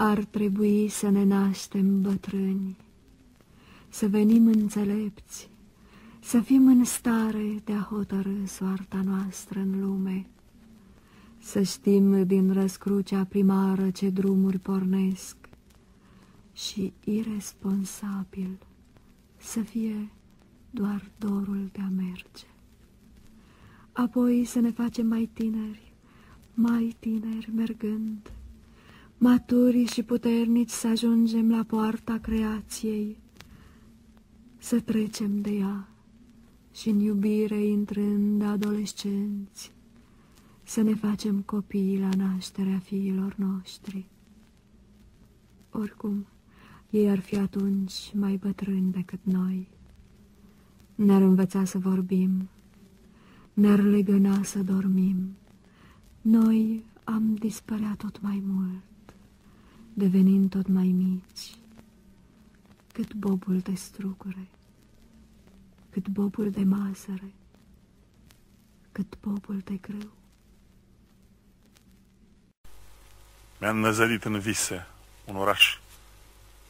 Ar trebui să ne naștem bătrâni, să venim înțelepți, să fim în stare de a hotărâ soarta noastră în lume, să știm din răscrucea primară ce drumuri pornesc și irresponsabil să fie doar dorul de a merge. Apoi să ne facem mai tineri, mai tineri mergând, maturi și puternici să ajungem la poarta creației, să trecem de ea și în iubire intrând adolescenți, să ne facem copii la nașterea fiilor noștri. Oricum, ei ar fi atunci mai bătrâni decât noi. Ne-ar învăța să vorbim, ne-ar legăna să dormim. Noi am dispărea tot mai mult, devenind tot mai mici, cât bobul de strucure, cât bobul de masăre, cât bobul de grâu. Mi-am năzărit în vise un oraș,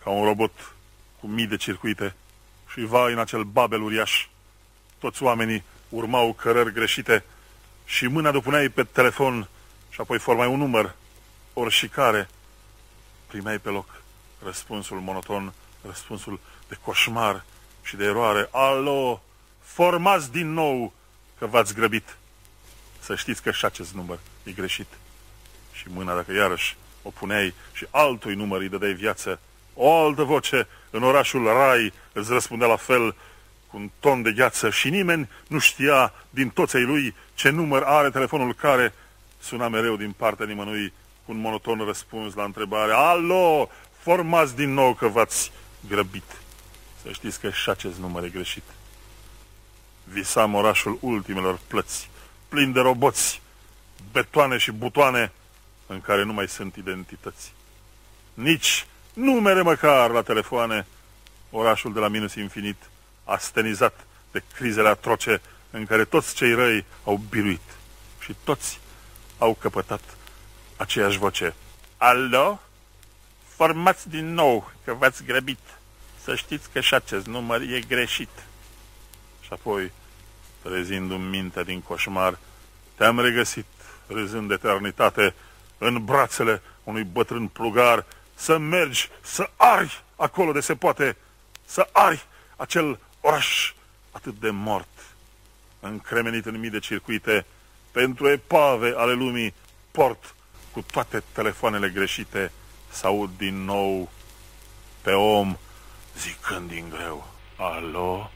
ca un robot cu mii de circuite și vai în acel babel uriaș. Toți oamenii urmau cărări greșite și mâna depuneai pe telefon și apoi formai un număr, ori și care. Primeai pe loc răspunsul monoton, răspunsul de coșmar și de eroare. Alo, formați din nou că v-ați grăbit. Să știți că și acest număr e greșit. Și mâna, dacă iarăși o puneai și altui număr îi dădeai viață, o altă voce în orașul Rai îți răspundea la fel cu un ton de gheață și nimeni nu știa din toți ei lui ce număr are telefonul care suna mereu din partea nimănui cu un monoton răspuns la întrebare Alo, formați din nou că v-ați grăbit. Să știți că și acest număr e greșit. Visam orașul ultimelor plăți, plin de roboți, betoane și butoane în care nu mai sunt identități. Nici numere măcar la telefoane, orașul de la minus infinit, astenizat de crizele atroce în care toți cei răi au biruit și toți au căpătat aceeași voce. Alo? Formați din nou că v-ați grăbit. Să știți că și acest număr e greșit. Și apoi, trezindu-mi mintea din coșmar, te-am regăsit, râzând de eternitate, în brațele unui bătrân plugar, să mergi, să ari acolo de se poate, să ari acel oraș atât de mort, încremenit în mii de circuite, pentru epave ale lumii, port cu toate telefoanele greșite, să aud din nou pe om zicând din greu, alo,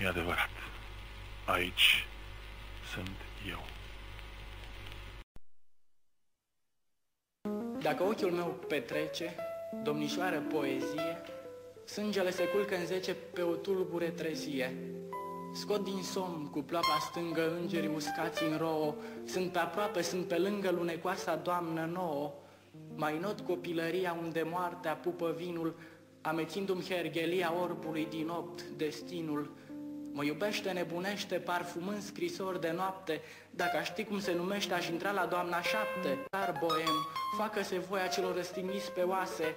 e adevărat, aici sunt eu. Dacă ochiul meu petrece, domnișoară poezie, sângele se culcă în zece pe o tulbure trezie. Scot din somn cu ploapa stângă îngerii uscați în rouă, sunt pe aproape, sunt pe lângă lunecoasa doamnă nouă. Mai not copilăria unde moartea pupă vinul, amețindu-mi hergelia orbului din opt destinul. Mă iubește, nebunește, parfumând scrisori de noapte, dacă aș ști cum se numește, aș intra la doamna șapte. Dar boem, facă-se voia celor răstigniți pe oase,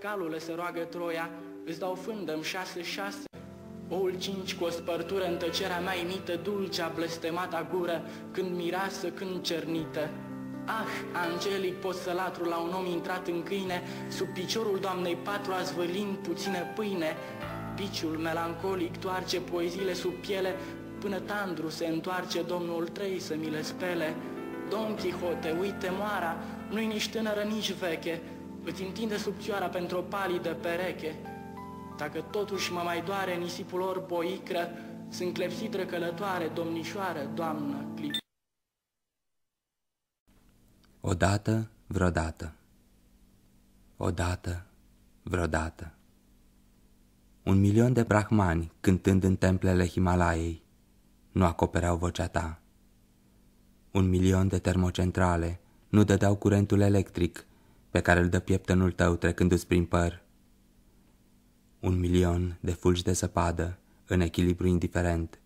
calule se roagă Troia, îți dau fândă șase șase. Oul cinci cu o spărtură în tăcerea mea imită dulcea blestemata gură, când mirasă, când cernită. Ah, angelic pot să latru la un om intrat în câine, sub piciorul doamnei patru azvălind puține pâine, Piciul melancolic toarce poeziile sub piele, Până tandru se întoarce domnul trei să mi le spele. Don Quixote, uite moara, nu-i nici tânără, nici veche, Îți întinde subțioara pentru o palidă pereche. Dacă totuși mă mai doare nisipul lor boicră, Sunt clepsitră călătoare, domnișoară, doamnă, clip. Odată, vreodată. Odată, vreodată. Un milion de brahmani cântând în templele Himalaiei nu acopereau vocea ta. Un milion de termocentrale nu dădeau curentul electric pe care îl dă pieptănul tău trecându-ți prin păr. Un milion de fulgi de zăpadă în echilibru indiferent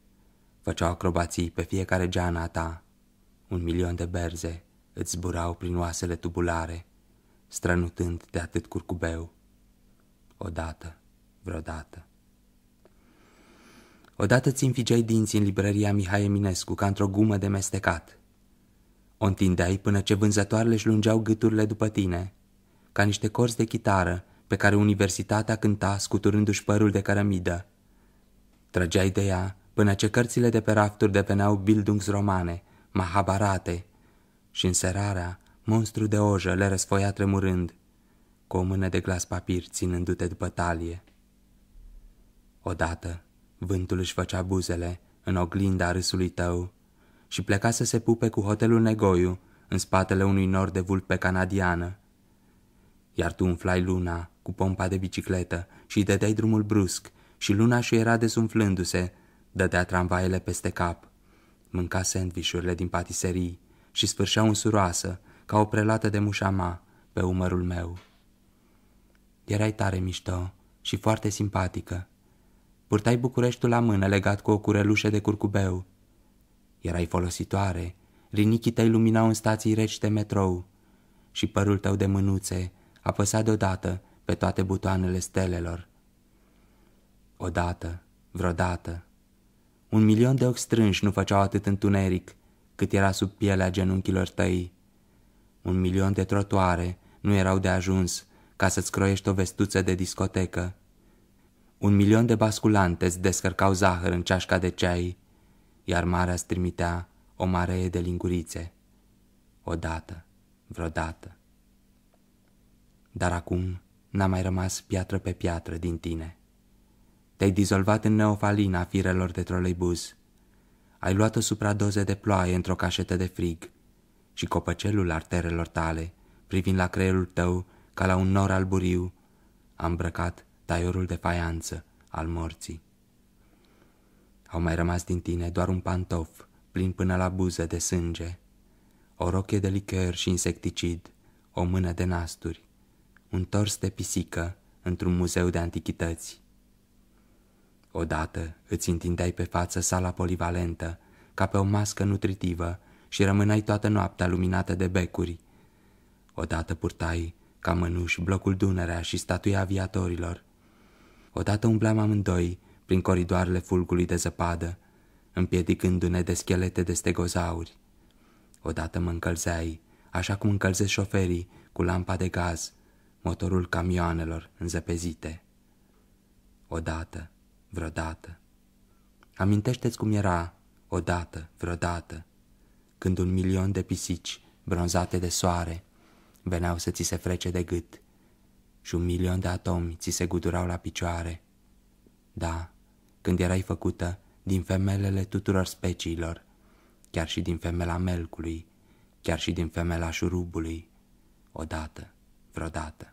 făceau acrobații pe fiecare geana ta. Un milion de berze îți zburau prin oasele tubulare, strănutând de atât curcubeu. Odată, vreodată. Odată ți înfigeai dinții în librăria Mihai Eminescu ca într-o gumă de mestecat. O întindeai până ce vânzătoarele își lungeau gâturile după tine, ca niște corzi de chitară pe care universitatea cânta scuturându-și părul de cărămidă. Trăgeai de ea până ce cărțile de pe rafturi deveneau bildungsromane, mahabarate, și înserarea, monstru de ojă le răsfoia tremurând, cu o mână de glas papir ținându-te după talie. Odată, vântul își făcea buzele în oglinda râsului tău și pleca să se pupe cu hotelul Negoiu în spatele unui nor de vulpe canadiană. Iar tu umflai luna cu pompa de bicicletă și îi dădeai drumul brusc și luna și era desumflându-se, dădea tramvaiele peste cap, mânca sandvișurile din patiserii și sfârșea unsuroasă, ca o prelată de mușama, pe umărul meu. Erai tare mișto și foarte simpatică. Purtai Bucureștiul la mână legat cu o curelușă de curcubeu. Erai folositoare, rinichii tăi luminau în stații reci de metrou și părul tău de mânuțe apăsa deodată pe toate butoanele stelelor. Odată, vreodată, un milion de ochi strânși nu făceau atât întuneric cât era sub pielea genunchilor tăi. Un milion de trotuare nu erau de ajuns ca să-ți croiești o vestuță de discotecă. Un milion de basculante îți descărcau zahăr în ceașca de ceai, iar marea îți trimitea o maree de lingurițe. Odată, vreodată. Dar acum n-a mai rămas piatră pe piatră din tine. Te-ai dizolvat în neofalina firelor de troleibuz. Ai luat o supradoze de ploaie într-o cașetă de frig și copăcelul arterelor tale, privind la creierul tău ca la un nor alburiu, a îmbrăcat taiorul de faianță al morții. Au mai rămas din tine doar un pantof plin până la buză de sânge, o rochie de licăr și insecticid, o mână de nasturi, un tors de pisică într-un muzeu de antichități. Odată îți întindeai pe față sala polivalentă, ca pe o mască nutritivă, și rămâneai toată noaptea luminată de becuri. Odată purtai, ca mănuși, blocul Dunărea și statuia aviatorilor. Odată umbleam amândoi prin coridoarele fulgului de zăpadă, împiedicându-ne de schelete de stegozauri. Odată mă încălzeai, așa cum încălzesc șoferii cu lampa de gaz, motorul camioanelor înzăpezite. Odată, vreodată. Amintește-ți cum era, odată, vreodată, când un milion de pisici bronzate de soare veneau să ți se frece de gât și un milion de atomi ți se gudurau la picioare. Da, când erai făcută din femelele tuturor speciilor, chiar și din femela melcului, chiar și din femela șurubului, odată, vreodată.